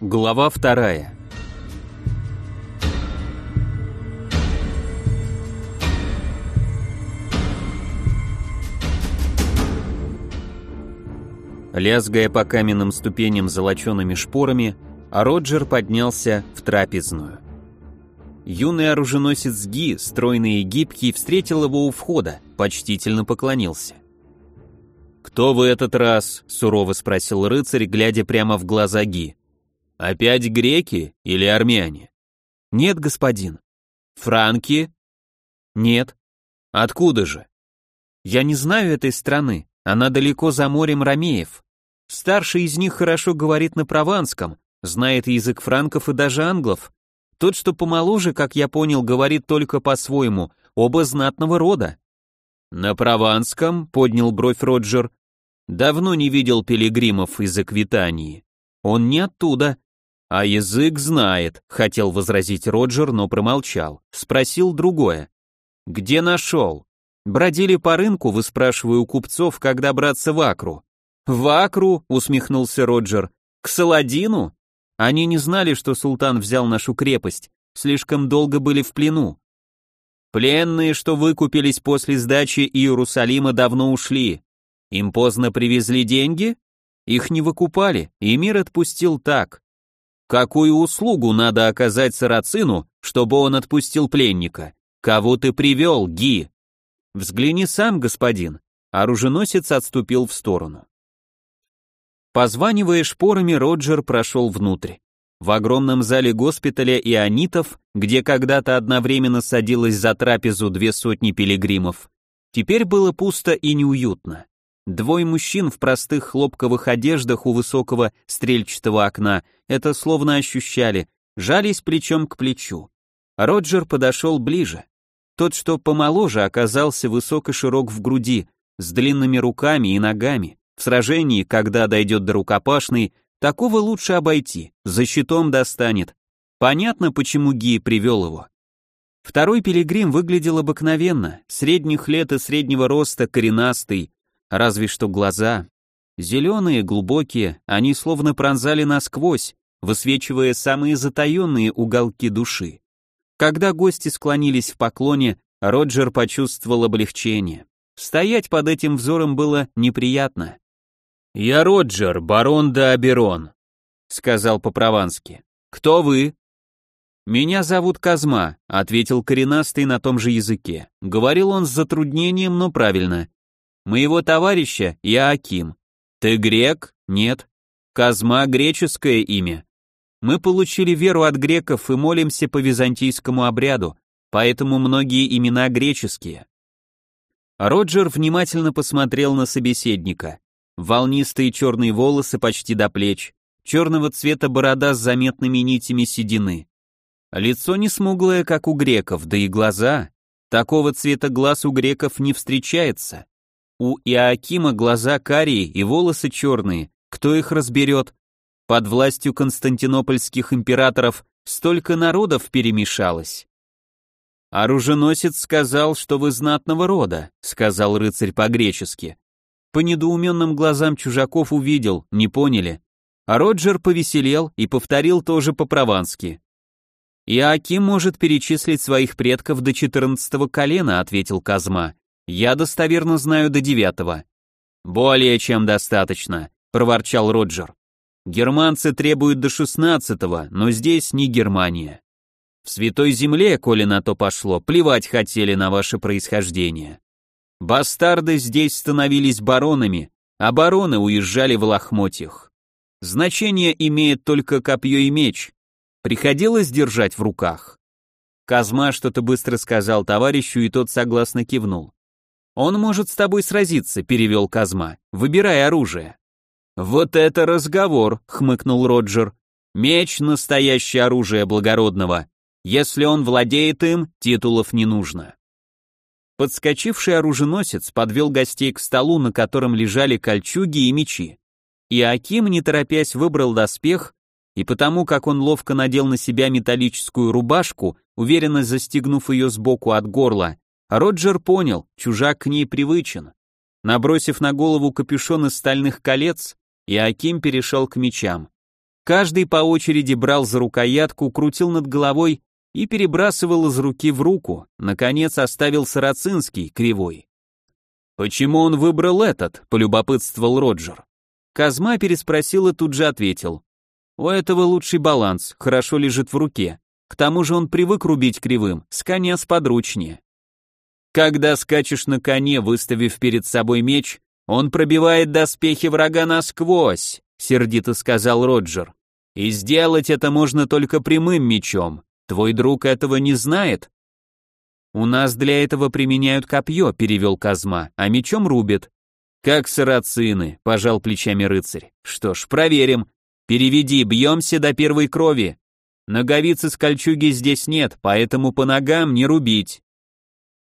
Глава вторая. Лязгая по каменным ступеням золочеными шпорами, а Роджер поднялся в трапезную. Юный оруженосец Ги, стройный и гибкий, встретил его у входа, почтительно поклонился. «Кто в этот раз?» — сурово спросил рыцарь, глядя прямо в глаза Ги. «Опять греки или армяне?» «Нет, господин». «Франки?» «Нет». «Откуда же?» «Я не знаю этой страны, она далеко за морем Ромеев. Старший из них хорошо говорит на прованском, знает язык франков и даже англов. Тот, что помоложе, как я понял, говорит только по-своему, оба знатного рода. «На прованском?» — поднял бровь Роджер. «Давно не видел пилигримов из Аквитании. Он не оттуда». «А язык знает», — хотел возразить Роджер, но промолчал. Спросил другое. «Где нашел?» «Бродили по рынку, выспрашиваю у купцов, когда браться в Акру». «В Акру?» — усмехнулся Роджер. «К Саладину?» Они не знали, что султан взял нашу крепость, слишком долго были в плену. Пленные, что выкупились после сдачи Иерусалима, давно ушли. Им поздно привезли деньги? Их не выкупали, и мир отпустил так. Какую услугу надо оказать сарацину, чтобы он отпустил пленника? Кого ты привел, Ги? Взгляни сам, господин. Оруженосец отступил в сторону. Позванивая шпорами, Роджер прошел внутрь. В огромном зале госпиталя ионитов, где когда-то одновременно садилось за трапезу две сотни пилигримов, теперь было пусто и неуютно. Двое мужчин в простых хлопковых одеждах у высокого стрельчатого окна это словно ощущали, жались плечом к плечу. Роджер подошел ближе. Тот, что помоложе, оказался высок и широк в груди, с длинными руками и ногами. В сражении, когда дойдет до рукопашной, Такого лучше обойти, за щитом достанет. Понятно, почему Ги привел его. Второй пилигрим выглядел обыкновенно, средних лет и среднего роста, коренастый, разве что глаза. Зеленые, глубокие, они словно пронзали насквозь, высвечивая самые затаенные уголки души. Когда гости склонились в поклоне, Роджер почувствовал облегчение. Стоять под этим взором было неприятно. «Я Роджер, барон де Аберон», — сказал по-провански. «Кто вы?» «Меня зовут Казма», — ответил коренастый на том же языке. Говорил он с затруднением, но правильно. «Моего товарища я Аким. Ты грек? Нет. Казма — греческое имя. Мы получили веру от греков и молимся по византийскому обряду, поэтому многие имена греческие». Роджер внимательно посмотрел на собеседника. Волнистые черные волосы почти до плеч, черного цвета борода с заметными нитями седины. Лицо не смуглое, как у греков, да и глаза. Такого цвета глаз у греков не встречается. У Иоакима глаза карие и волосы черные, кто их разберет? Под властью константинопольских императоров столько народов перемешалось. «Оруженосец сказал, что вы знатного рода», — сказал рыцарь по-гречески. По недоуменным глазам чужаков увидел, не поняли. А Роджер повеселел и повторил тоже по-провански. «Иоаким может перечислить своих предков до четырнадцатого колена», — ответил Казма. «Я достоверно знаю до девятого». «Более чем достаточно», — проворчал Роджер. «Германцы требуют до шестнадцатого, но здесь не Германия. В Святой Земле, коли на то пошло, плевать хотели на ваше происхождение. Бастарды здесь становились баронами, а бароны уезжали в лохмотьях. Значение имеет только копье и меч. Приходилось держать в руках. Казма что-то быстро сказал товарищу, и тот согласно кивнул. «Он может с тобой сразиться», — перевел Казма. «Выбирай оружие». «Вот это разговор», — хмыкнул Роджер. «Меч — настоящее оружие благородного. Если он владеет им, титулов не нужно». Подскочивший оруженосец подвел гостей к столу, на котором лежали кольчуги и мечи. И Аким, не торопясь, выбрал доспех, и потому, как он ловко надел на себя металлическую рубашку, уверенно застегнув ее сбоку от горла, Роджер понял, чужак к ней привычен. Набросив на голову капюшон из стальных колец, и Аким перешел к мечам. Каждый по очереди брал за рукоятку, крутил над головой и перебрасывал из руки в руку, наконец оставил Сарацинский, кривой. «Почему он выбрал этот?» — полюбопытствовал Роджер. Казма переспросил и тут же ответил. «У этого лучший баланс, хорошо лежит в руке. К тому же он привык рубить кривым, с коня сподручнее. Когда скачешь на коне, выставив перед собой меч, он пробивает доспехи врага насквозь, сердито сказал Роджер. И сделать это можно только прямым мечом. Твой друг этого не знает. У нас для этого применяют копье, перевел Казма, а мечом рубят. Как сарацины, пожал плечами рыцарь. Что ж, проверим. Переведи, бьемся до первой крови. Ноговицы с кольчуги здесь нет, поэтому по ногам не рубить.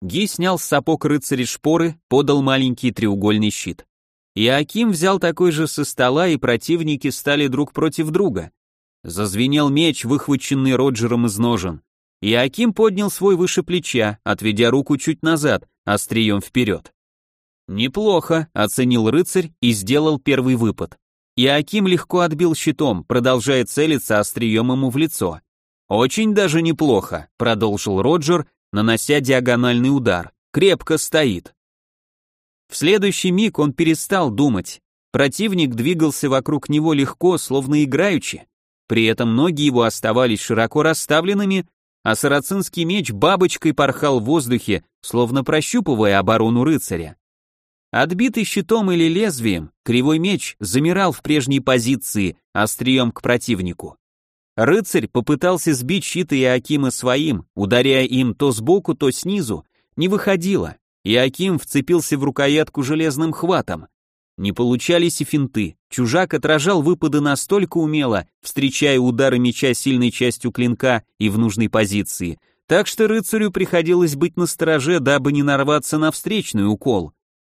Ги снял с сапог рыцаря шпоры, подал маленький треугольный щит. Иаким взял такой же со стола, и противники стали друг против друга. Зазвенел меч, выхваченный Роджером из ножен. Иаким поднял свой выше плеча, отведя руку чуть назад, острием вперед. «Неплохо», — оценил рыцарь и сделал первый выпад. Иаким легко отбил щитом, продолжая целиться острием ему в лицо. «Очень даже неплохо», — продолжил Роджер, нанося диагональный удар. «Крепко стоит». В следующий миг он перестал думать. Противник двигался вокруг него легко, словно играючи. При этом ноги его оставались широко расставленными, а сарацинский меч бабочкой порхал в воздухе, словно прощупывая оборону рыцаря. Отбитый щитом или лезвием, кривой меч замирал в прежней позиции, острием к противнику. Рыцарь попытался сбить щит Иоакима своим, ударяя им то сбоку, то снизу, не выходило. Иоаким вцепился в рукоятку железным хватом. Не получались и финты. Чужак отражал выпады настолько умело, встречая удары меча сильной частью клинка и в нужной позиции, так что рыцарю приходилось быть настороже, дабы не нарваться на встречный укол.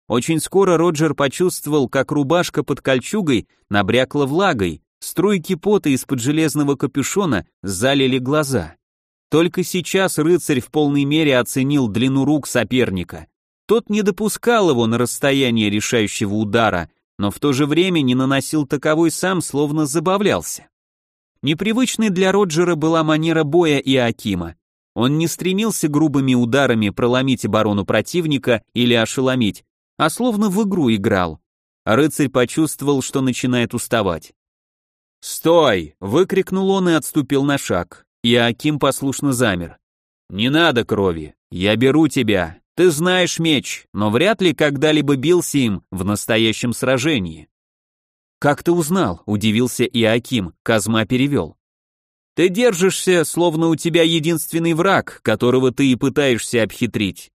Очень скоро Роджер почувствовал, как рубашка под кольчугой набрякла влагой, струйки пота из-под железного капюшона залили глаза. Только сейчас рыцарь в полной мере оценил длину рук соперника. Тот не допускал его на расстояние решающего удара, но в то же время не наносил таковой сам, словно забавлялся. Непривычной для Роджера была манера боя и Акима. Он не стремился грубыми ударами проломить оборону противника или ошеломить, а словно в игру играл. Рыцарь почувствовал, что начинает уставать. «Стой!» — выкрикнул он и отступил на шаг. И Аким послушно замер. «Не надо крови, я беру тебя, ты знаешь меч, но вряд ли когда-либо бился им в настоящем сражении. Как ты узнал? Удивился Иаким, Казма перевел. Ты держишься, словно у тебя единственный враг, которого ты и пытаешься обхитрить.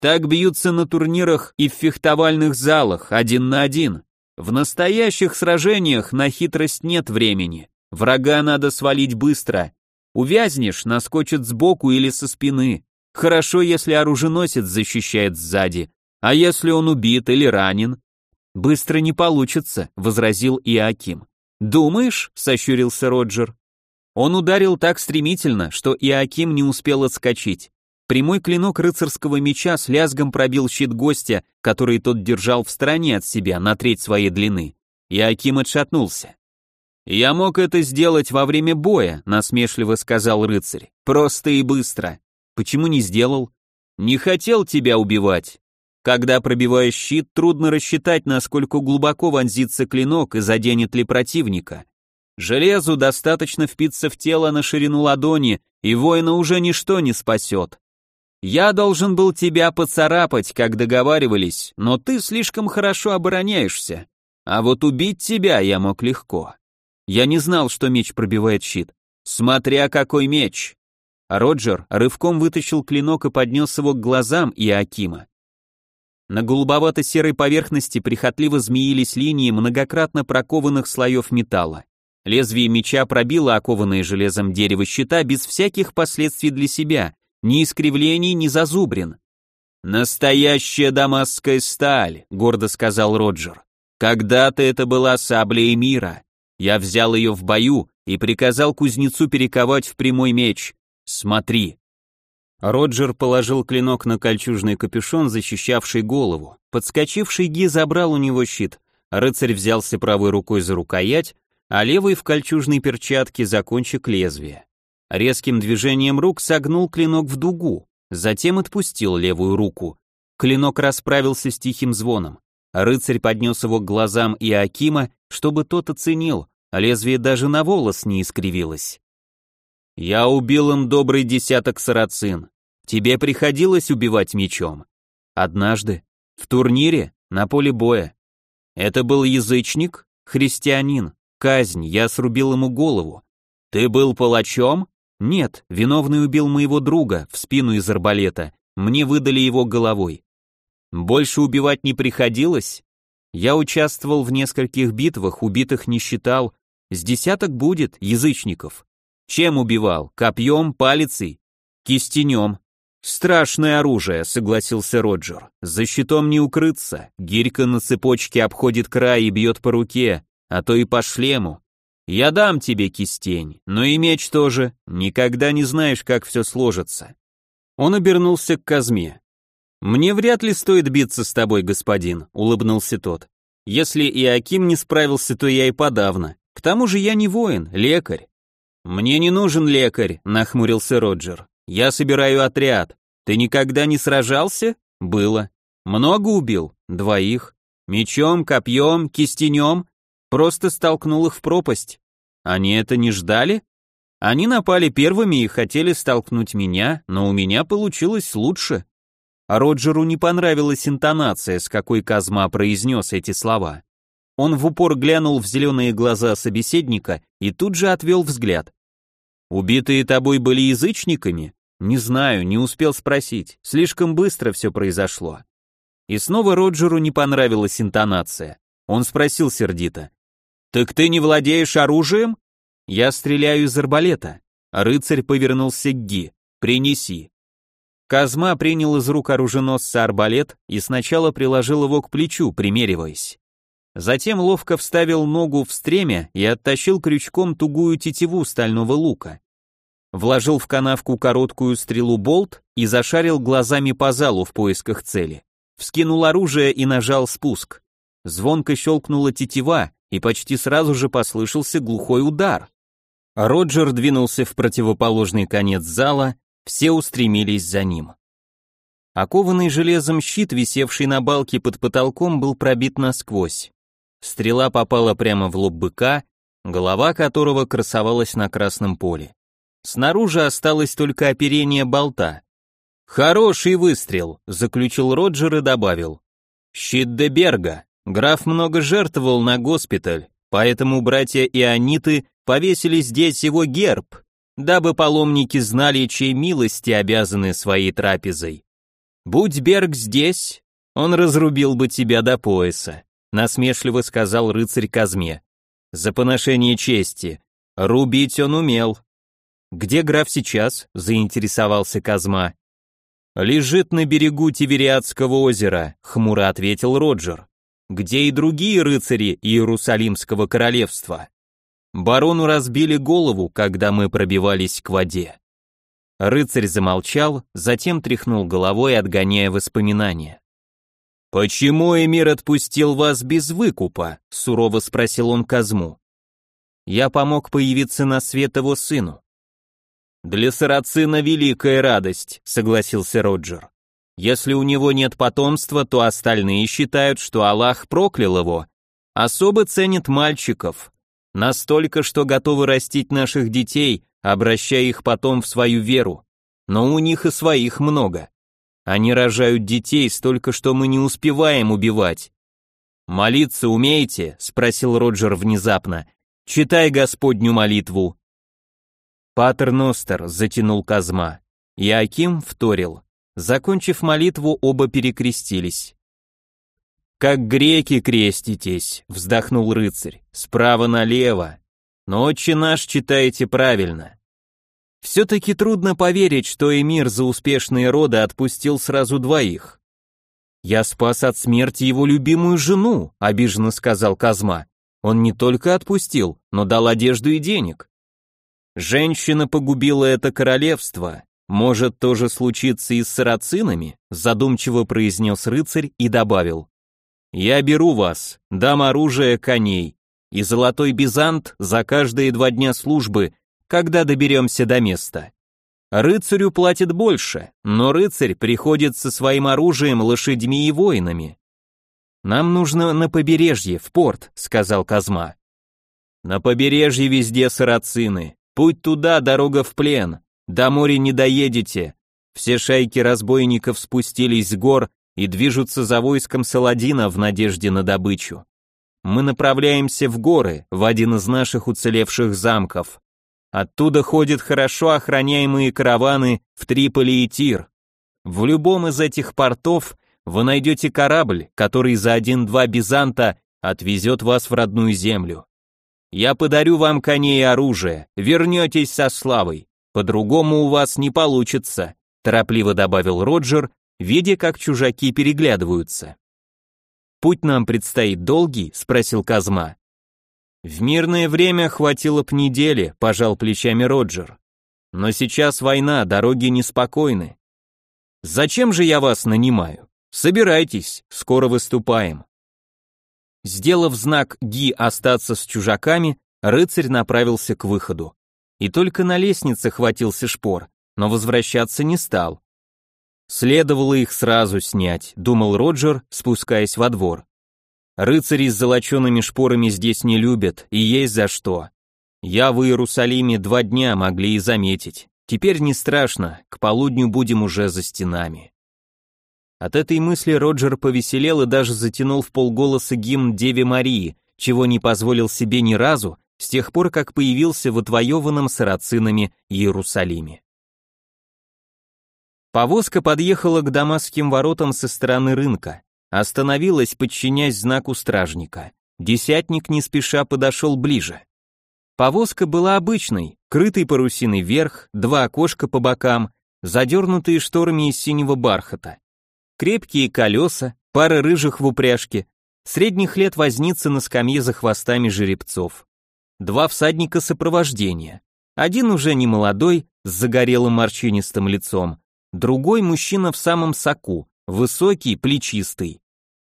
Так бьются на турнирах и в фехтовальных залах, один на один. В настоящих сражениях на хитрость нет времени. Врага надо свалить быстро. Увязнешь, наскочит сбоку или со спины. Хорошо, если оруженосец защищает сзади, а если он убит или ранен? Быстро не получится, возразил Иаким. Думаешь? сощурился Роджер. Он ударил так стремительно, что Иаким не успел отскочить. Прямой клинок рыцарского меча с лязгом пробил щит гостя, который тот держал в стороне от себя на треть своей длины. Иаким отшатнулся. «Я мог это сделать во время боя», — насмешливо сказал рыцарь. «Просто и быстро. Почему не сделал? Не хотел тебя убивать. Когда пробиваешь щит, трудно рассчитать, насколько глубоко вонзится клинок и заденет ли противника. Железу достаточно впиться в тело на ширину ладони, и воина уже ничто не спасет. Я должен был тебя поцарапать, как договаривались, но ты слишком хорошо обороняешься. А вот убить тебя я мог легко. Я не знал, что меч пробивает щит. Смотря какой меч. Роджер рывком вытащил клинок и поднес его к глазам Иоакима. На голубовато-серой поверхности прихотливо змеились линии многократно прокованных слоев металла. Лезвие меча пробило окованное железом дерево щита без всяких последствий для себя, ни искривлений, ни зазубрин. «Настоящая дамасская сталь», — гордо сказал Роджер. «Когда-то это была сабля мира. Я взял ее в бою и приказал кузнецу перековать в прямой меч. «Смотри». Роджер положил клинок на кольчужный капюшон, защищавший голову. Подскочивший Ги забрал у него щит. Рыцарь взялся правой рукой за рукоять, а левый в кольчужной перчатке за кончик лезвия. Резким движением рук согнул клинок в дугу, затем отпустил левую руку. Клинок расправился с тихим звоном. Рыцарь поднес его к глазам Иакима, чтобы тот оценил, а лезвие даже на волос не искривилось. «Я убил им добрый десяток сарацин. Тебе приходилось убивать мечом?» «Однажды. В турнире, на поле боя. Это был язычник, христианин. Казнь, я срубил ему голову. Ты был палачом? Нет, виновный убил моего друга в спину из арбалета. Мне выдали его головой. Больше убивать не приходилось? Я участвовал в нескольких битвах, убитых не считал. С десяток будет, язычников. Чем убивал? Копьем, палицей? Кистенем. Страшное оружие, согласился Роджер. За щитом не укрыться. Гирька на цепочке обходит край и бьет по руке, а то и по шлему. Я дам тебе кистень, но и меч тоже. Никогда не знаешь, как все сложится. Он обернулся к Казме. Мне вряд ли стоит биться с тобой, господин, улыбнулся тот. Если и Аким не справился, то я и подавно. К тому же я не воин, лекарь. Мне не нужен лекарь, нахмурился Роджер. Я собираю отряд. Ты никогда не сражался? Было. Много убил? Двоих. Мечом, копьем, кистенем? Просто столкнул их в пропасть. Они это не ждали? Они напали первыми и хотели столкнуть меня, но у меня получилось лучше. А Роджеру не понравилась интонация, с какой Казма произнес эти слова. Он в упор глянул в зеленые глаза собеседника и тут же отвел взгляд. Убитые тобой были язычниками? Не знаю, не успел спросить. Слишком быстро все произошло. И снова Роджеру не понравилась интонация. Он спросил сердито. «Так ты не владеешь оружием?» «Я стреляю из арбалета». Рыцарь повернулся к Ги. «Принеси». Казма принял из рук оруженосца арбалет и сначала приложил его к плечу, примериваясь. Затем ловко вставил ногу в стремя и оттащил крючком тугую тетиву стального лука вложил в канавку короткую стрелу болт и зашарил глазами по залу в поисках цели. Вскинул оружие и нажал спуск. Звонко щелкнула тетива, и почти сразу же послышался глухой удар. Роджер двинулся в противоположный конец зала, все устремились за ним. Окованный железом щит, висевший на балке под потолком, был пробит насквозь. Стрела попала прямо в лоб быка, голова которого красовалась на красном поле. Снаружи осталось только оперение болта. «Хороший выстрел», — заключил Роджер и добавил. «Щит де Берга. Граф много жертвовал на госпиталь, поэтому братья Иониты повесили здесь его герб, дабы паломники знали, чьей милости обязаны своей трапезой. Будь Берг здесь, он разрубил бы тебя до пояса», — насмешливо сказал рыцарь Казме. «За поношение чести. Рубить он умел, «Где граф сейчас?» — заинтересовался Казма. «Лежит на берегу Тивериадского озера», — хмуро ответил Роджер. «Где и другие рыцари Иерусалимского королевства?» Барону разбили голову, когда мы пробивались к воде. Рыцарь замолчал, затем тряхнул головой, отгоняя воспоминания. «Почему Эмир отпустил вас без выкупа?» — сурово спросил он Казму. «Я помог появиться на свет его сыну. «Для сарацина великая радость», — согласился Роджер. «Если у него нет потомства, то остальные считают, что Аллах проклял его. Особо ценят мальчиков. Настолько, что готовы растить наших детей, обращая их потом в свою веру. Но у них и своих много. Они рожают детей столько, что мы не успеваем убивать. «Молиться умеете?» — спросил Роджер внезапно. «Читай Господню молитву». Патер Ностер затянул Казма. И Аким вторил. Закончив молитву, оба перекрестились. «Как греки креститесь», — вздохнул рыцарь, — «справа налево. Но отче наш читаете правильно». Все-таки трудно поверить, что Эмир за успешные роды отпустил сразу двоих. «Я спас от смерти его любимую жену», — обиженно сказал Казма. «Он не только отпустил, но дал одежду и денег. Женщина погубила это королевство. Может тоже случиться и с сарацинами? Задумчиво произнес рыцарь и добавил. Я беру вас, дам оружие коней и золотой бизант за каждые два дня службы, когда доберемся до места. Рыцарю платят больше, но рыцарь приходит со своим оружием, лошадьми и воинами. Нам нужно на побережье, в порт, сказал Казма. На побережье везде сарацины. Путь туда, дорога в плен. До моря не доедете. Все шайки разбойников спустились с гор и движутся за войском Саладина в надежде на добычу. Мы направляемся в горы, в один из наших уцелевших замков. Оттуда ходят хорошо охраняемые караваны в Триполи и Тир. В любом из этих портов вы найдете корабль, который за один-два бизанта отвезет вас в родную землю. Я подарю вам коней и оружие, вернетесь со славой, по-другому у вас не получится, торопливо добавил Роджер, видя, как чужаки переглядываются. Путь нам предстоит долгий, спросил Казма. В мирное время хватило б недели, пожал плечами Роджер. Но сейчас война, дороги неспокойны. Зачем же я вас нанимаю? Собирайтесь, скоро выступаем. Сделав знак Ги остаться с чужаками, рыцарь направился к выходу. И только на лестнице хватился шпор, но возвращаться не стал. Следовало их сразу снять, думал Роджер, спускаясь во двор. Рыцари с золочеными шпорами здесь не любят, и есть за что. Я в Иерусалиме два дня могли и заметить. Теперь не страшно, к полудню будем уже за стенами. От этой мысли Роджер повеселел и даже затянул в полголоса гимн Деве Марии, чего не позволил себе ни разу, с тех пор, как появился в отвоеванном сарацинами Иерусалиме. Повозка подъехала к дамасским воротам со стороны рынка. Остановилась, подчиняясь знаку стражника. Десятник не спеша подошел ближе. Повозка была обычной, крытой парусиной вверх, два окошка по бокам, задернутые шторами из синего бархата. Крепкие колеса, пара рыжих в упряжке, средних лет возница на скамье за хвостами жеребцов. Два всадника сопровождения. Один уже не молодой, с загорелым морщинистым лицом, другой мужчина в самом соку, высокий, плечистый.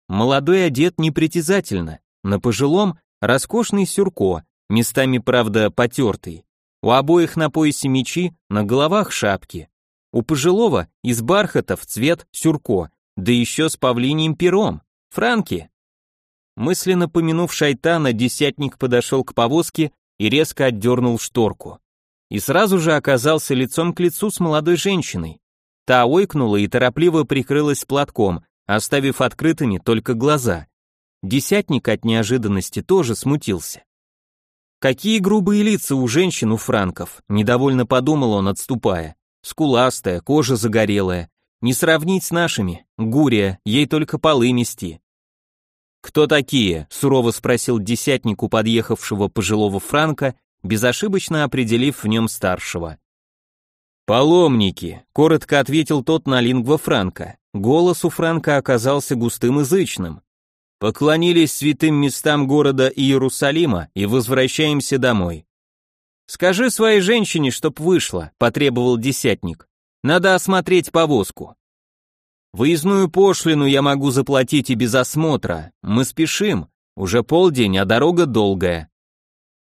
Молодой одет непритязательно, на пожилом роскошный сюрко, местами, правда, потертый. У обоих на поясе мечи, на головах шапки. У пожилого из бархата в цвет сюрко, да еще с павлиним пером. Франки. Мысленно помянув шайтана, десятник подошел к повозке и резко отдернул шторку. И сразу же оказался лицом к лицу с молодой женщиной. Та ойкнула и торопливо прикрылась платком, оставив открытыми только глаза. Десятник от неожиданности тоже смутился. Какие грубые лица у женщин у франков, недовольно подумал он, отступая. Скуластая, кожа загорелая. Не сравнить с нашими, гурия, ей только полы мести. «Кто такие?» — сурово спросил десятник у подъехавшего пожилого франка, безошибочно определив в нем старшего. «Паломники», — коротко ответил тот на лингва франка. Голос у Франка оказался густым и зычным. Поклонились святым местам города Иерусалима и возвращаемся домой. Скажи своей женщине, чтоб вышла, потребовал десятник. Надо осмотреть повозку. Выездную пошлину я могу заплатить и без осмотра. Мы спешим. Уже полдень, а дорога долгая.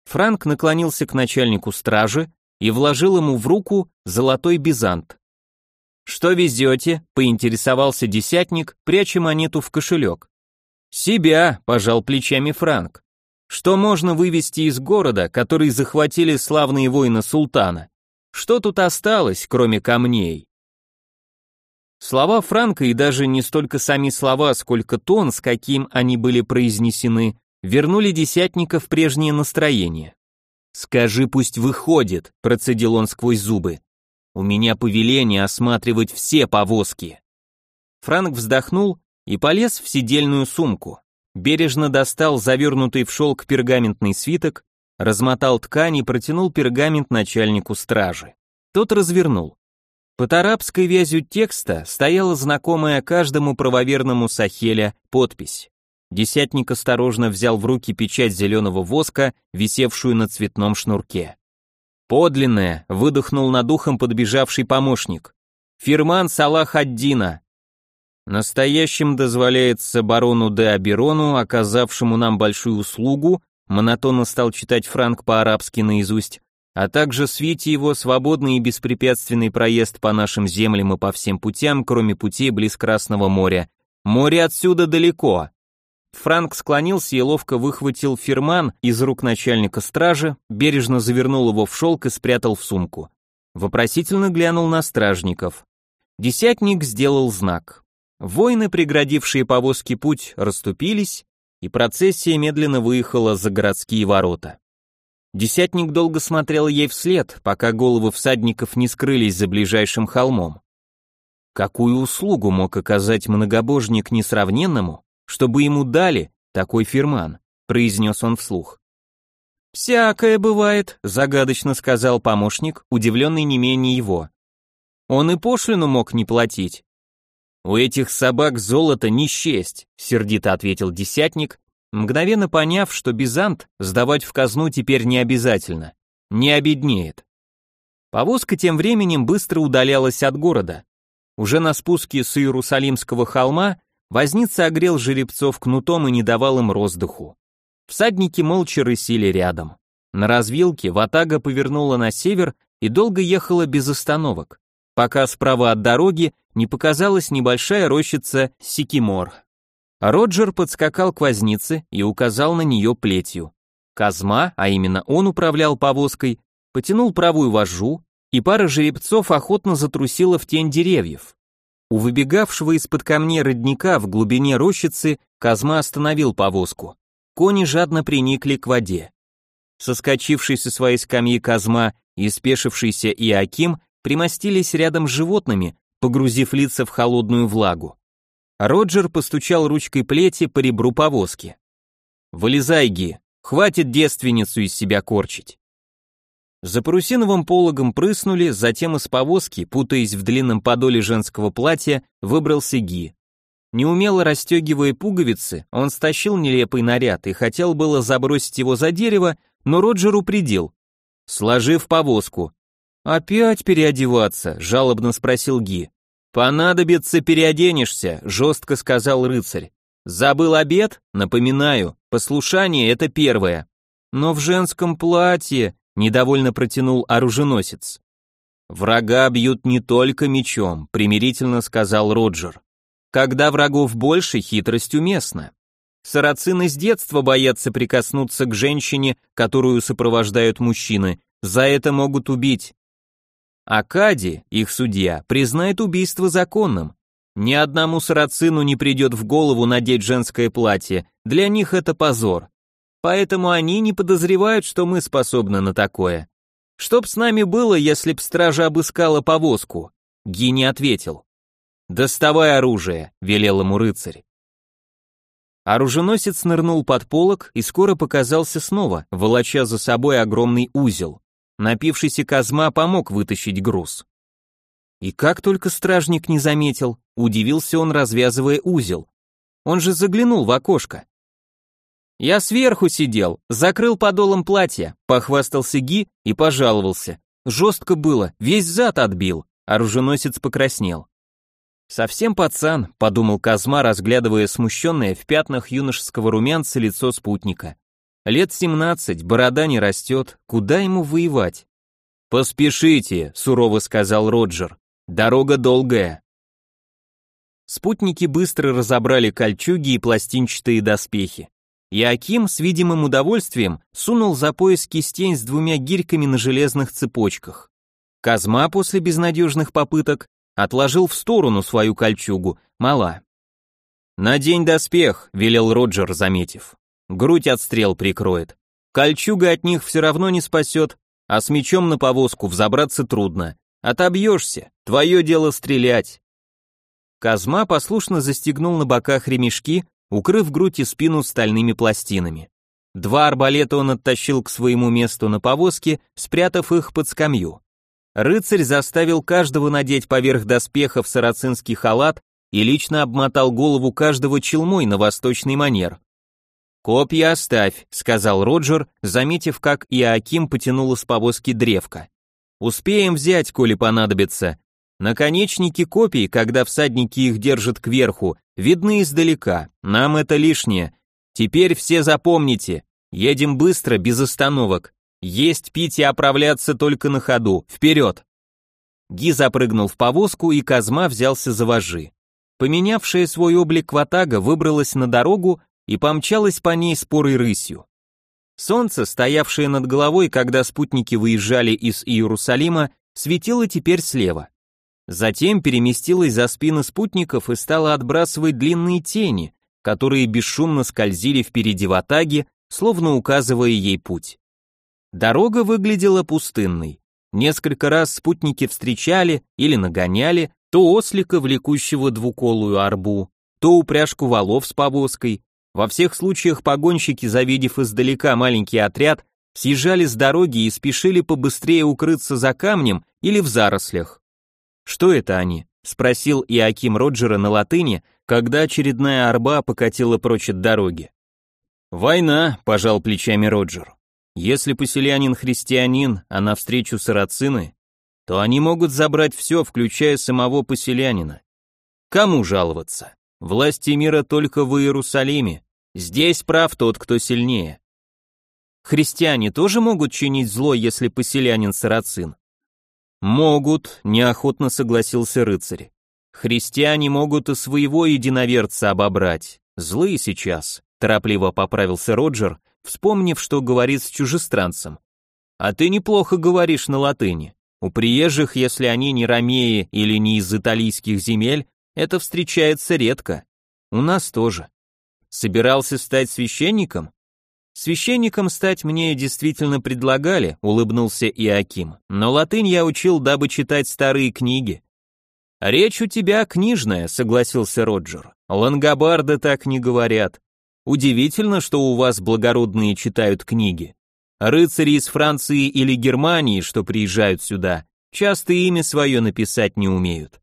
Франк наклонился к начальнику стражи и вложил ему в руку золотой бизант. «Что везете?» — поинтересовался десятник, пряча монету в кошелек. «Себя», — пожал плечами Франк. «Что можно вывести из города, который захватили славные воины султана? Что тут осталось, кроме камней?» Слова Франка и даже не столько сами слова, сколько тон, с каким они были произнесены, вернули десятника в прежнее настроение. «Скажи, пусть выходит», — процедил он сквозь зубы. У меня повеление осматривать все повозки. Франк вздохнул и полез в сидельную сумку. Бережно достал завернутый в шелк пергаментный свиток, размотал ткань и протянул пергамент начальнику стражи. Тот развернул. Под арабской вязью текста стояла знакомая каждому правоверному Сахеля подпись. Десятник осторожно взял в руки печать зеленого воска, висевшую на цветном шнурке. Подлинное, выдохнул над ухом подбежавший помощник. Фирман Салах ад-Дина. Настоящим дозволяется барону де Аберону, оказавшему нам большую услугу, монотонно стал читать Франк по-арабски наизусть, а также свете его свободный и беспрепятственный проезд по нашим землям и по всем путям, кроме путей близ Красного моря. Море отсюда далеко. Франк склонился и ловко выхватил фирман из рук начальника стражи, бережно завернул его в шелк и спрятал в сумку. Вопросительно глянул на стражников. Десятник сделал знак. Воины, преградившие повозки путь, расступились, и процессия медленно выехала за городские ворота. Десятник долго смотрел ей вслед, пока головы всадников не скрылись за ближайшим холмом. Какую услугу мог оказать многобожник несравненному, чтобы ему дали такой фирман, произнес он вслух. «Всякое бывает», — загадочно сказал помощник, удивленный не менее его. «Он и пошлину мог не платить». «У этих собак золото не счесть», — сердито ответил десятник, мгновенно поняв, что Бизант сдавать в казну теперь не обязательно, не обеднеет. Повозка тем временем быстро удалялась от города. Уже на спуске с Иерусалимского холма возница огрел жеребцов кнутом и не давал им роздыху. Всадники молча рысили рядом. На развилке Ватага повернула на север и долго ехала без остановок, пока справа от дороги не показалась небольшая рощица Сикимор. Роджер подскакал к вознице и указал на нее плетью. Казма, а именно он управлял повозкой, потянул правую вожжу, и пара жеребцов охотно затрусила в тень деревьев. У выбегавшего из-под камней родника в глубине рощицы Казма остановил повозку. Кони жадно приникли к воде. Соскочивший со своей скамьи Казма и спешившийся Иаким примостились рядом с животными, погрузив лица в холодную влагу. Роджер постучал ручкой плети по ребру повозки. «Вылезай, Ги, хватит девственницу из себя корчить». За парусиновым пологом прыснули, затем из повозки, путаясь в длинном подоле женского платья, выбрался Ги. Неумело расстегивая пуговицы, он стащил нелепый наряд и хотел было забросить его за дерево, но Роджер упредил. Сложив повозку. «Опять переодеваться?» — жалобно спросил Ги. «Понадобится, переоденешься», — жестко сказал рыцарь. «Забыл обед? Напоминаю, послушание — это первое». «Но в женском платье», — недовольно протянул оруженосец. «Врага бьют не только мечом», — примирительно сказал Роджер. Когда врагов больше, хитрость уместна. Сарацины с детства боятся прикоснуться к женщине, которую сопровождают мужчины, за это могут убить. Акади, их судья, признает убийство законным. Ни одному сарацину не придет в голову надеть женское платье, для них это позор. Поэтому они не подозревают, что мы способны на такое. Чтоб с нами было, если б стража обыскала повозку? Ги не ответил. «Доставай оружие», — велел ему рыцарь. Оруженосец нырнул под полок и скоро показался снова, волоча за собой огромный узел. Напившийся Казма помог вытащить груз. И как только стражник не заметил, удивился он, развязывая узел. Он же заглянул в окошко. «Я сверху сидел, закрыл подолом платья», — похвастался Ги и пожаловался. Жестко было, весь зад отбил, оруженосец покраснел. «Совсем пацан», — подумал Казма, разглядывая смущенное в пятнах юношеского румянца лицо спутника. «Лет семнадцать, борода не растет, куда ему воевать?» «Поспешите», — сурово сказал Роджер. «Дорога долгая». Спутники быстро разобрали кольчуги и пластинчатые доспехи. Яким с видимым удовольствием сунул за пояс кистень с двумя гирьками на железных цепочках. Казма после безнадежных попыток Отложил в сторону свою кольчугу, мала. «Надень доспех», — велел Роджер, заметив. «Грудь от стрел прикроет. Кольчуга от них все равно не спасет, а с мечом на повозку взобраться трудно. Отобьешься, твое дело стрелять». Казма послушно застегнул на боках ремешки, укрыв грудь и спину стальными пластинами. Два арбалета он оттащил к своему месту на повозке, спрятав их под скамью. Рыцарь заставил каждого надеть поверх доспехов сарацинский халат и лично обмотал голову каждого челмой на восточный манер. «Копья оставь», — сказал Роджер, заметив, как Иоаким потянул из повозки древко. «Успеем взять, коли понадобится. Наконечники копий, когда всадники их держат кверху, видны издалека, нам это лишнее. Теперь все запомните, Едем быстро, без остановок. Есть, пить и оправляться только на ходу. Вперед!» Ги запрыгнул в повозку, и Казма взялся за вожжи. Поменявшая свой облик Ватага выбралась на дорогу и помчалась по ней спорой рысью. Солнце, стоявшее над головой, когда спутники выезжали из Иерусалима, светило теперь слева. Затем переместилось за спины спутников и стало отбрасывать длинные тени, которые бесшумно скользили впереди в атаге, словно указывая ей путь. Дорога выглядела пустынной. Несколько раз спутники встречали или нагоняли то ослика, влекущего двуколую арбу, то упряжку валов с повозкой. Во всех случаях погонщики, завидев издалека маленький отряд, съезжали с дороги и спешили побыстрее укрыться за камнем или в зарослях. «Что это они?» — спросил Иаким Роджера на латыни, когда очередная арба покатила прочь от дороги. «Война», — пожал плечами Роджер. «Если поселянин христианин, а навстречу сарацины, то они могут забрать все, включая самого поселянина. Кому жаловаться? Власти мира только в Иерусалиме. Здесь прав тот, кто сильнее. Христиане тоже могут чинить зло, если поселянин сарацин? Могут, неохотно согласился рыцарь. Христиане могут и своего единоверца обобрать. Злые сейчас, торопливо поправился Роджер, вспомнив, что говорит с чужестранцем. А ты неплохо говоришь на латыни. У приезжих, если они не ромеи или не из италийских земель, это встречается редко. У нас тоже. Собирался стать священником? Священником стать мне действительно предлагали, улыбнулся Иаким, но латынь я учил, дабы читать старые книги. Речь у тебя книжная, согласился Роджер. Лангобарды так не говорят. Удивительно, что у вас благородные читают книги. Рыцари из Франции или Германии, что приезжают сюда, часто имя свое написать не умеют.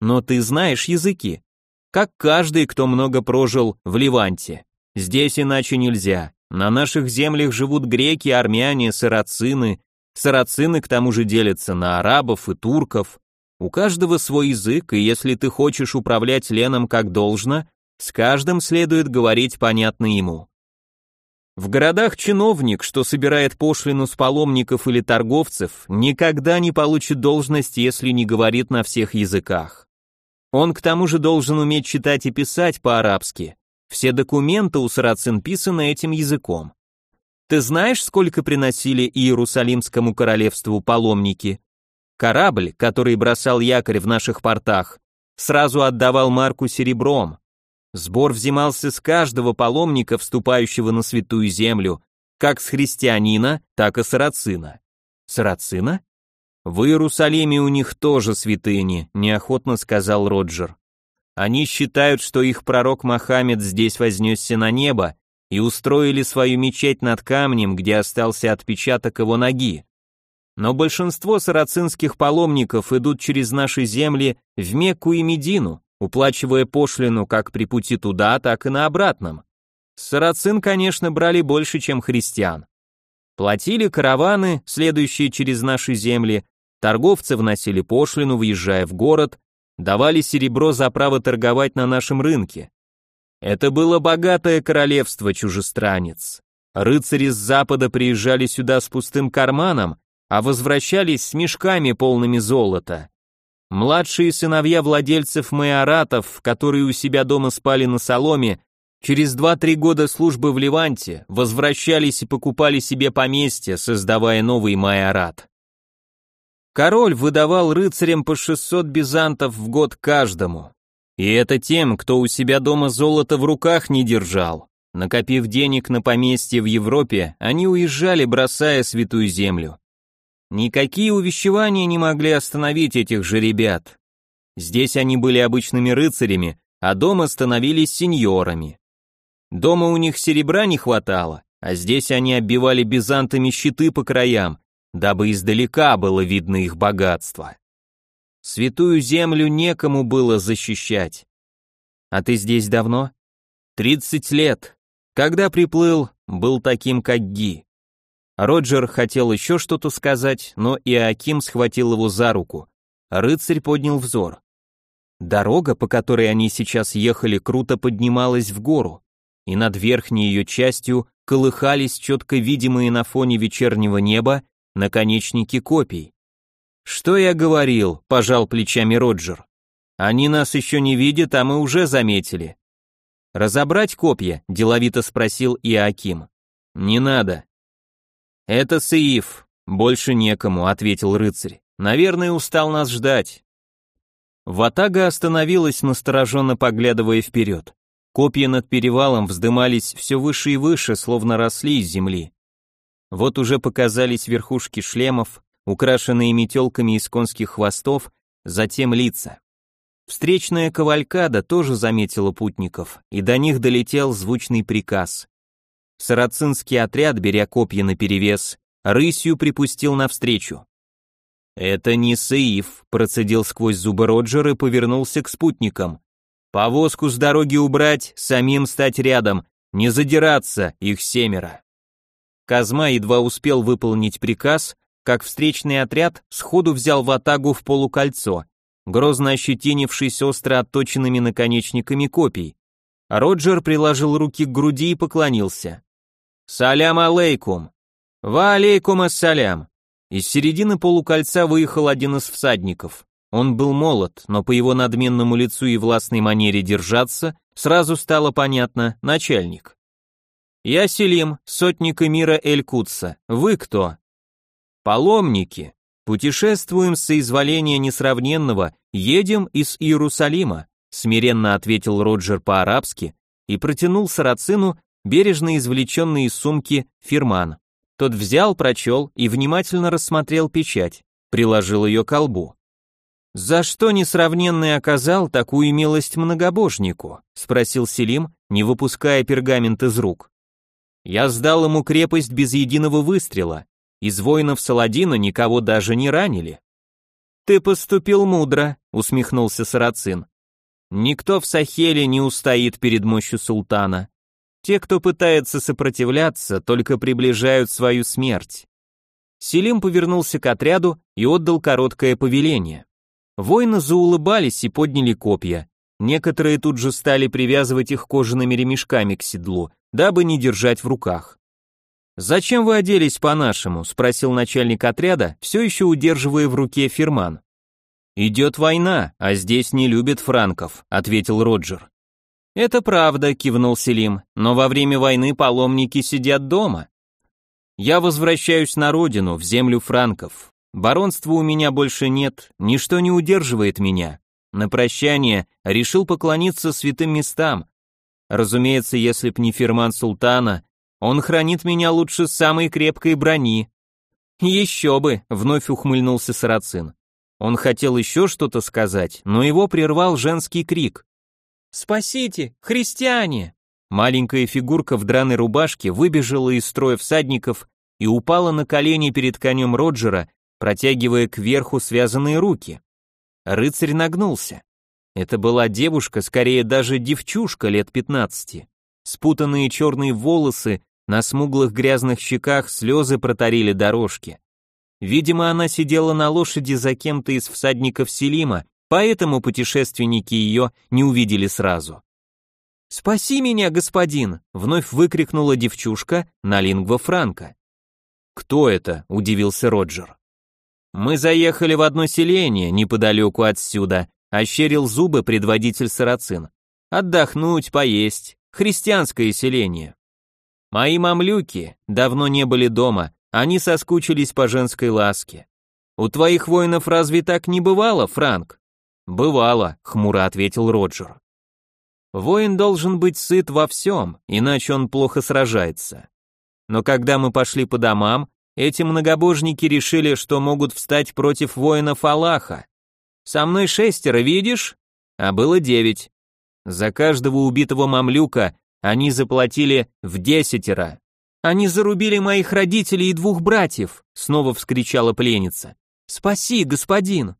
Но ты знаешь языки, как каждый, кто много прожил в Ливанте. Здесь иначе нельзя. На наших землях живут греки, армяне, сарацины. Сарацины к тому же делятся на арабов и турков. У каждого свой язык, и если ты хочешь управлять Леном как должно, с каждым следует говорить понятно ему. В городах чиновник, что собирает пошлину с паломников или торговцев, никогда не получит должность, если не говорит на всех языках. Он к тому же должен уметь читать и писать по-арабски, все документы у сарацин писаны этим языком. Ты знаешь, сколько приносили Иерусалимскому королевству паломники? Корабль, который бросал якорь в наших портах, сразу отдавал марку серебром. Сбор взимался с каждого паломника, вступающего на святую землю, как с христианина, так и сарацина. Сарацина? В Иерусалиме у них тоже святыни, неохотно сказал Роджер. Они считают, что их пророк Мохаммед здесь вознесся на небо и устроили свою мечеть над камнем, где остался отпечаток его ноги. Но большинство сарацинских паломников идут через наши земли в Мекку и Медину, уплачивая пошлину как при пути туда, так и на обратном. Сарацин, конечно, брали больше, чем христиан. Платили караваны, следующие через наши земли, торговцы вносили пошлину, въезжая в город, давали серебро за право торговать на нашем рынке. Это было богатое королевство чужестранец. Рыцари с запада приезжали сюда с пустым карманом, а возвращались с мешками полными золота. Младшие сыновья владельцев майоратов, которые у себя дома спали на соломе, через 2-3 года службы в Ливанте возвращались и покупали себе поместья, создавая новый майорат. Король выдавал рыцарям по 600 бизантов в год каждому. И это тем, кто у себя дома золото в руках не держал. Накопив денег на поместье в Европе, они уезжали, бросая святую землю. Никакие увещевания не могли остановить этих же ребят. Здесь они были обычными рыцарями, а дома становились сеньорами. Дома у них серебра не хватало, а здесь они оббивали бизантами щиты по краям, дабы издалека было видно их богатство. Святую землю некому было защищать. А ты здесь давно? Тридцать лет. Когда приплыл, был таким, как Ги. Роджер хотел еще что-то сказать, но Иоаким схватил его за руку. Рыцарь поднял взор. Дорога, по которой они сейчас ехали, круто поднималась в гору, и над верхней ее частью колыхались четко видимые на фоне вечернего неба наконечники копий. «Что я говорил?» – пожал плечами Роджер. «Они нас еще не видят, а мы уже заметили». «Разобрать копья?» – деловито спросил Иаким. «Не надо». «Это Сеиф, больше некому», – ответил рыцарь. «Наверное, устал нас ждать». Ватага остановилась, настороженно поглядывая вперед. Копья над перевалом вздымались все выше и выше, словно росли из земли. Вот уже показались верхушки шлемов, украшенные метелками из конских хвостов, затем лица. Встречная кавалькада тоже заметила путников, и до них долетел звучный приказ. Сарацинский отряд, беря копья наперевес, рысью припустил навстречу. «Это не Саиф», — процедил сквозь зубы Роджер и повернулся к спутникам. «Повозку с дороги убрать, самим стать рядом, не задираться, их семеро». Казма едва успел выполнить приказ, как встречный отряд сходу взял в атагу в полукольцо, грозно ощетинившись остро отточенными наконечниками копий. Роджер приложил руки к груди и поклонился. «Салям алейкум!» «Ва алейкум ассалям!» Из середины полукольца выехал один из всадников. Он был молод, но по его надменному лицу и властной манере держаться сразу стало понятно – начальник. «Я Селим, сотник эмира Эль-Кутса. Вы кто?» «Паломники. Путешествуем с соизволения несравненного, едем из Иерусалима», смиренно ответил Роджер по-арабски и протянул сарацину бережно извлеченный из сумки фирман. Тот взял, прочел и внимательно рассмотрел печать, приложил ее к колбу. «За что несравненный оказал такую милость многобожнику?» — спросил Селим, не выпуская пергамент из рук. «Я сдал ему крепость без единого выстрела, из воинов Саладина никого даже не ранили». «Ты поступил мудро», — усмехнулся Сарацин. «Никто в Сахеле не устоит перед мощью султана. Те, кто пытается сопротивляться, только приближают свою смерть. Селим повернулся к отряду и отдал короткое повеление. Воины заулыбались и подняли копья. Некоторые тут же стали привязывать их кожаными ремешками к седлу, дабы не держать в руках. «Зачем вы оделись по-нашему?» — спросил начальник отряда, все еще удерживая в руке фирман. «Идет война, а здесь не любят франков», — ответил Роджер. «Это правда», — кивнул Селим, «но во время войны паломники сидят дома. Я возвращаюсь на родину, в землю франков. Баронства у меня больше нет, ничто не удерживает меня. На прощание решил поклониться святым местам. Разумеется, если б не фирман султана, он хранит меня лучше самой крепкой брони». «Еще бы», — вновь ухмыльнулся Сарацин. Он хотел еще что-то сказать, но его прервал женский крик. «Спасите! Христиане!» Маленькая фигурка в драной рубашке выбежала из строя всадников и упала на колени перед конем Роджера, протягивая кверху связанные руки. Рыцарь нагнулся. Это была девушка, скорее даже девчушка лет пятнадцати. Спутанные черные волосы, на смуглых грязных щеках слезы протарили дорожки. Видимо, она сидела на лошади за кем-то из всадников Селима поэтому путешественники ее не увидели сразу. «Спаси меня, господин!» — вновь выкрикнула девчушка на лингва франка. «Кто это?» — удивился Роджер. «Мы заехали в одно селение неподалеку отсюда», — ощерил зубы предводитель сарацин. «Отдохнуть, поесть. Христианское селение. Мои мамлюки давно не были дома, они соскучились по женской ласке. У твоих воинов разве так не бывало, Франк?» «Бывало», — хмуро ответил Роджер. «Воин должен быть сыт во всем, иначе он плохо сражается. Но когда мы пошли по домам, эти многобожники решили, что могут встать против воинов Аллаха. Со мной шестеро, видишь? А было девять. За каждого убитого мамлюка они заплатили в десятеро. Они зарубили моих родителей и двух братьев, снова вскричала пленница. Спаси, господин.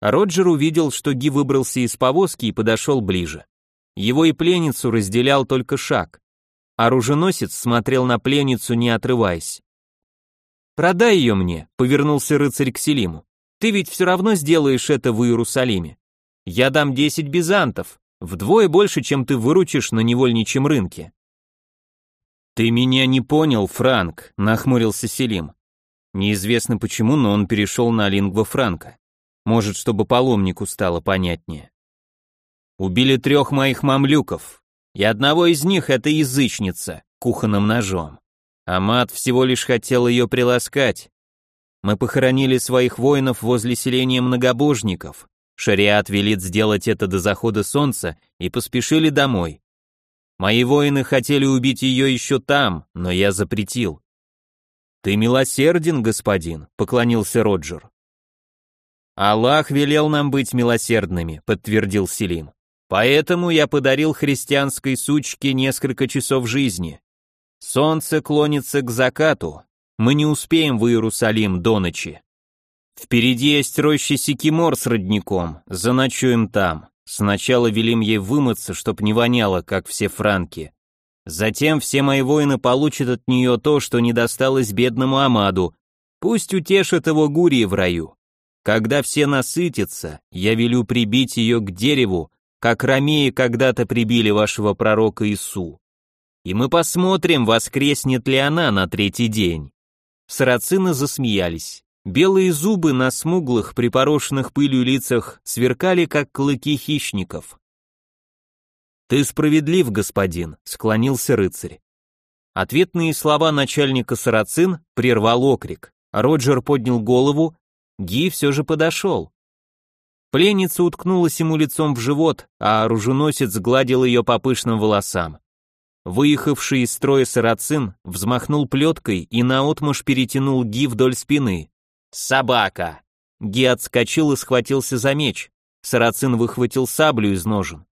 Роджер увидел, что Ги выбрался из повозки и подошел ближе. Его и пленницу разделял только шаг. Оруженосец смотрел на пленницу, не отрываясь. «Продай ее мне», — повернулся рыцарь к Селиму. «Ты ведь все равно сделаешь это в Иерусалиме. Я дам десять бизантов, вдвое больше, чем ты выручишь на невольничьем рынке». «Ты меня не понял, Франк», — нахмурился Селим. Неизвестно почему, но он перешел на лингва Франка. Может, чтобы паломнику стало понятнее. «Убили трех моих мамлюков, и одного из них — это язычница, кухонным ножом. Амат всего лишь хотел ее приласкать. Мы похоронили своих воинов возле селения многобожников. Шариат велит сделать это до захода солнца и поспешили домой. Мои воины хотели убить ее еще там, но я запретил. Ты милосерден, господин, поклонился Роджер. Аллах велел нам быть милосердными, подтвердил Селим. Поэтому я подарил христианской сучке несколько часов жизни. Солнце клонится к закату. Мы не успеем в Иерусалим до ночи. Впереди есть роща Сикимор с родником. Заночуем там. Сначала велим ей вымыться, чтоб не воняло, как все франки. Затем все мои воины получат от нее то, что не досталось бедному Амаду. Пусть утешит его Гурии в раю. Когда все насытятся, я велю прибить ее к дереву, как ромеи когда-то прибили вашего пророка Ису. И мы посмотрим, воскреснет ли она на третий день. Сарацины засмеялись. Белые зубы на смуглых, припорошенных пылью лицах сверкали, как клыки хищников. «Ты справедлив, господин», — склонился рыцарь. Ответные слова начальника сарацин прервал окрик. Роджер поднял голову, Ги все же подошел. Пленница уткнулась ему лицом в живот, а оруженосец гладил ее по пышным волосам. Выехавший из строя сарацин взмахнул плеткой и наотмашь перетянул Ги вдоль спины. «Собака!» Ги отскочил и схватился за меч. Сарацин выхватил саблю из ножен.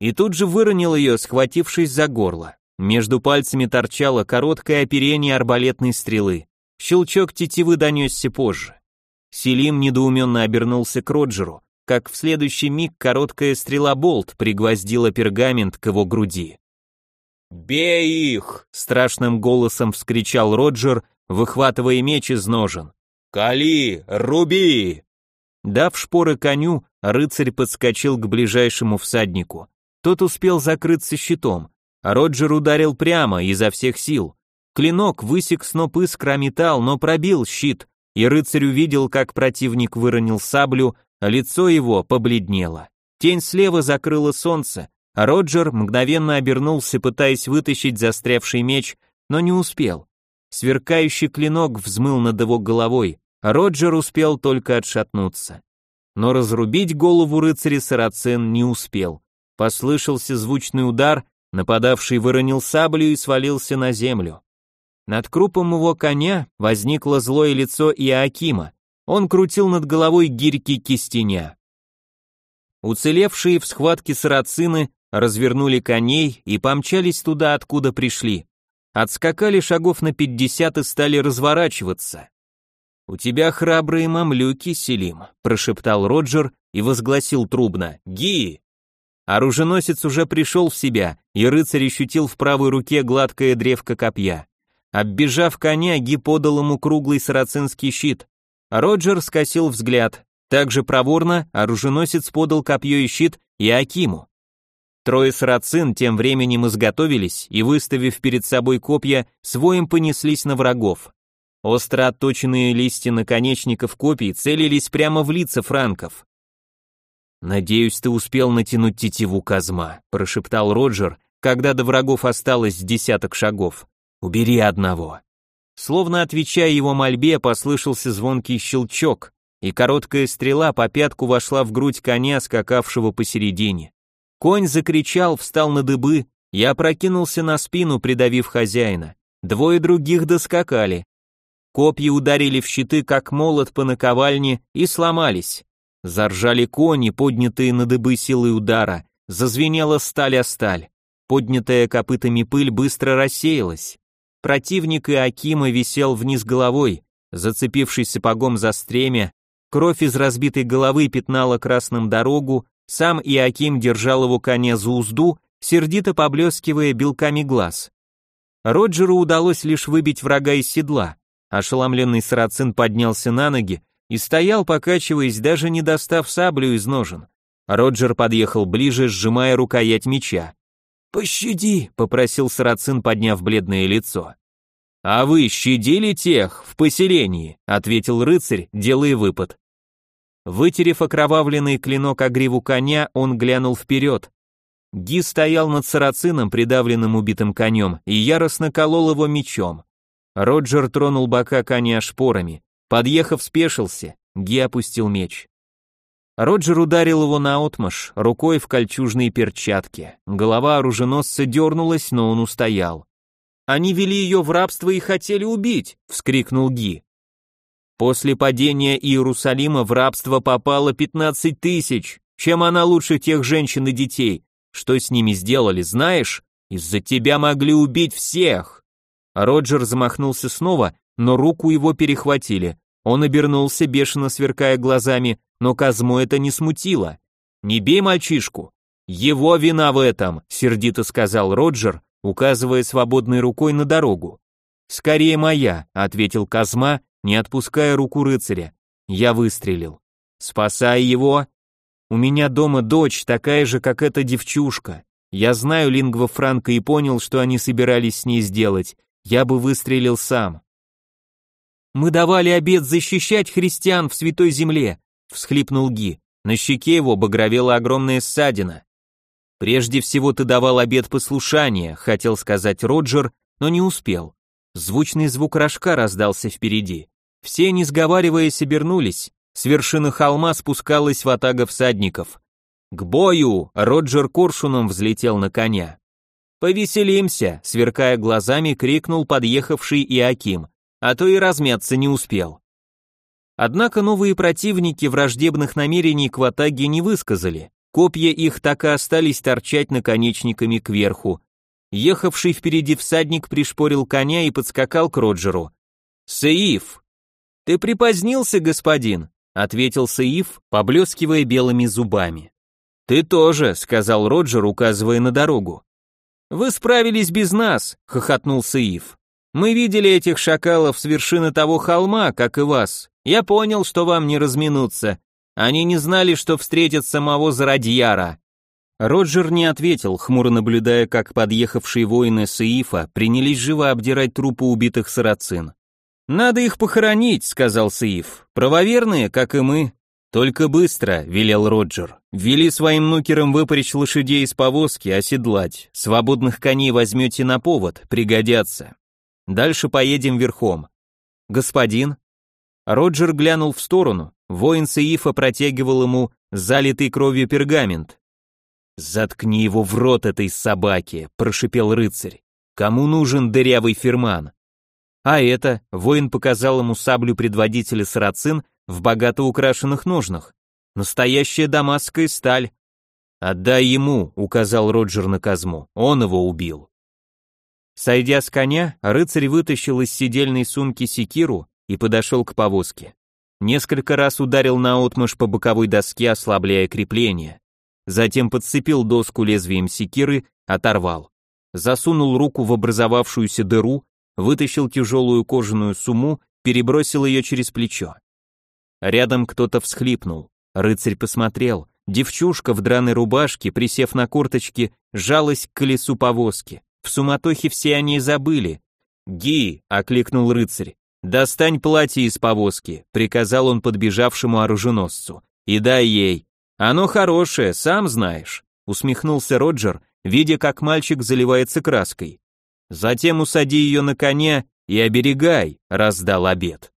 И тут же выронил ее, схватившись за горло. Между пальцами торчало короткое оперение арбалетной стрелы. Щелчок тетивы донесся позже. Селим недоуменно обернулся к Роджеру, как в следующий миг короткая стрела-болт пригвоздила пергамент к его груди. «Бей их!» — страшным голосом вскричал Роджер, выхватывая меч из ножен. «Кали! Руби!» Дав шпоры коню, рыцарь подскочил к ближайшему всаднику. Тот успел закрыться щитом, а Роджер ударил прямо, изо всех сил. Клинок высек сноп искра металл, но пробил щит, и рыцарь увидел, как противник выронил саблю, лицо его побледнело. Тень слева закрыла солнце, Роджер мгновенно обернулся, пытаясь вытащить застрявший меч, но не успел. Сверкающий клинок взмыл над его головой, Роджер успел только отшатнуться. Но разрубить голову рыцаря Сарацин не успел. Послышался звучный удар, нападавший выронил саблю и свалился на землю. Над крупом его коня возникло злое лицо Иоакима. Он крутил над головой гирьки кистеня. Уцелевшие в схватке сарацины развернули коней и помчались туда, откуда пришли. Отскакали шагов на пятьдесят и стали разворачиваться. «У тебя храбрые мамлюки, Селим», — прошептал Роджер и возгласил трубно. «Ги!» Оруженосец уже пришел в себя, и рыцарь ощутил в правой руке гладкое древко копья. Оббежав коня, Ги подал ему круглый сарацинский щит. Роджер скосил взгляд. Также проворно оруженосец подал копье и щит и Акиму. Трое сарацин тем временем изготовились и, выставив перед собой копья, своим понеслись на врагов. Остро отточенные листья наконечников копий целились прямо в лица франков. «Надеюсь, ты успел натянуть тетиву Казма», – прошептал Роджер, когда до врагов осталось десяток шагов. «Убери одного». Словно отвечая его мольбе, послышался звонкий щелчок, и короткая стрела по пятку вошла в грудь коня, скакавшего посередине. Конь закричал, встал на дыбы, я опрокинулся на спину, придавив хозяина. Двое других доскакали. Копья ударили в щиты, как молот по наковальне, и сломались. Заржали кони, поднятые на дыбы силой удара, зазвенела сталь о сталь. Поднятая копытами пыль быстро рассеялась. Противник Иакима висел вниз головой, зацепившись сапогом за стремя, кровь из разбитой головы пятнала красным дорогу, сам Иаким держал его коня за узду, сердито поблескивая белками глаз. Роджеру удалось лишь выбить врага из седла. Ошеломленный сарацин поднялся на ноги и стоял, покачиваясь, даже не достав саблю из ножен. Роджер подъехал ближе, сжимая рукоять меча. «Пощади», — попросил Сарацин, подняв бледное лицо. «А вы щадили тех в поселении», — ответил рыцарь, делая выпад. Вытерев окровавленный клинок о гриву коня, он глянул вперед. Ги стоял над сарацином, придавленным убитым конем, и яростно колол его мечом. Роджер тронул бока коня шпорами. Подъехав, спешился, Ги опустил меч. Роджер ударил его наотмашь, рукой в кольчужные перчатки. Голова оруженосца дернулась, но он устоял. «Они вели ее в рабство и хотели убить!» — вскрикнул Ги. После падения Иерусалима в рабство попало 15 тысяч. Чем она лучше тех женщин и детей? Что с ними сделали, знаешь? Из-за тебя могли убить всех. Роджер замахнулся снова, но руку его перехватили. Он обернулся, бешено сверкая глазами, но Казму это не смутило. «Не бей мальчишку!» «Его вина в этом», — сердито сказал Роджер, указывая свободной рукой на дорогу. «Скорее моя», — ответил Казма, не отпуская руку рыцаря. Я выстрелил. «Спасай его!» «У меня дома дочь, такая же, как эта девчушка. Я знаю лингва франка и понял, что они собирались с ней сделать. Я бы выстрелил сам». «Мы давали обет защищать христиан в святой земле», всхлипнул Ги. На щеке его багровела огромная ссадина. Прежде всего ты давал обет послушания, хотел сказать Роджер, но не успел. Звучный звук рожка раздался впереди. Все, не сговариваясь, обернулись. С вершины холма спускалась ватага всадников. «К бою!» — Роджер коршуном взлетел на коня. «Повеселимся!» — сверкая глазами, крикнул подъехавший Иаким, а то и размяться не успел. Однако новые противники враждебных намерений к Ватаге не высказали. Копья их так и остались торчать наконечниками кверху. Ехавший впереди всадник пришпорил коня и подскакал к Роджеру. «Саиф!» «Ты припозднился, господин», — ответил Саиф, поблескивая белыми зубами. «Ты тоже», — сказал Роджер, указывая на дорогу. «Вы справились без нас», — хохотнул Саиф. «Мы видели этих шакалов с вершины того холма, как и вас, я понял, что вам не разминуться. Они не знали, что встретят самого Зарадьяра. Роджер не ответил, хмуро наблюдая, как подъехавшие воины Саифа принялись живо обдирать трупы убитых сарацин. «Надо их похоронить», — сказал Саиф. «Правоверные, как и мы». «Только быстро», — велел Роджер. «Вели своим нукерам выпарить лошадей из повозки, оседлать. Свободных коней возьмете на повод, пригодятся. Дальше поедем верхом». «Господин», Роджер глянул в сторону, воин Саифа протягивал ему залитый кровью пергамент. «Заткни его в рот этой собаке», — прошипел рыцарь. «Кому нужен дырявый ферман?» А это, воин показал ему саблю предводителя сарацин в богато украшенных ножнах. Настоящая дамасская сталь. «Отдай ему», — указал Роджер на Казму, — «он его убил». Сойдя с коня, рыцарь вытащил из сидельной сумки секиру и подошел к повозке. Несколько раз ударил наотмашь по боковой доске, ослабляя крепление. Затем подцепил доску лезвием секиры, оторвал. Засунул руку в образовавшуюся дыру, вытащил тяжелую кожаную сумму, перебросил ее через плечо. Рядом кто-то всхлипнул. Рыцарь посмотрел. Девчушка в драной рубашке, присев на корточки, жалась к колесу повозки. В суматохе все они забыли. «Ги!» — окликнул рыцарь. «Достань платье из повозки», — приказал он подбежавшему оруженосцу, — «и дай ей. Оно хорошее, сам знаешь», — усмехнулся Роджер, видя, как мальчик заливается краской. «Затем усади ее на коня и оберегай», — раздал обед.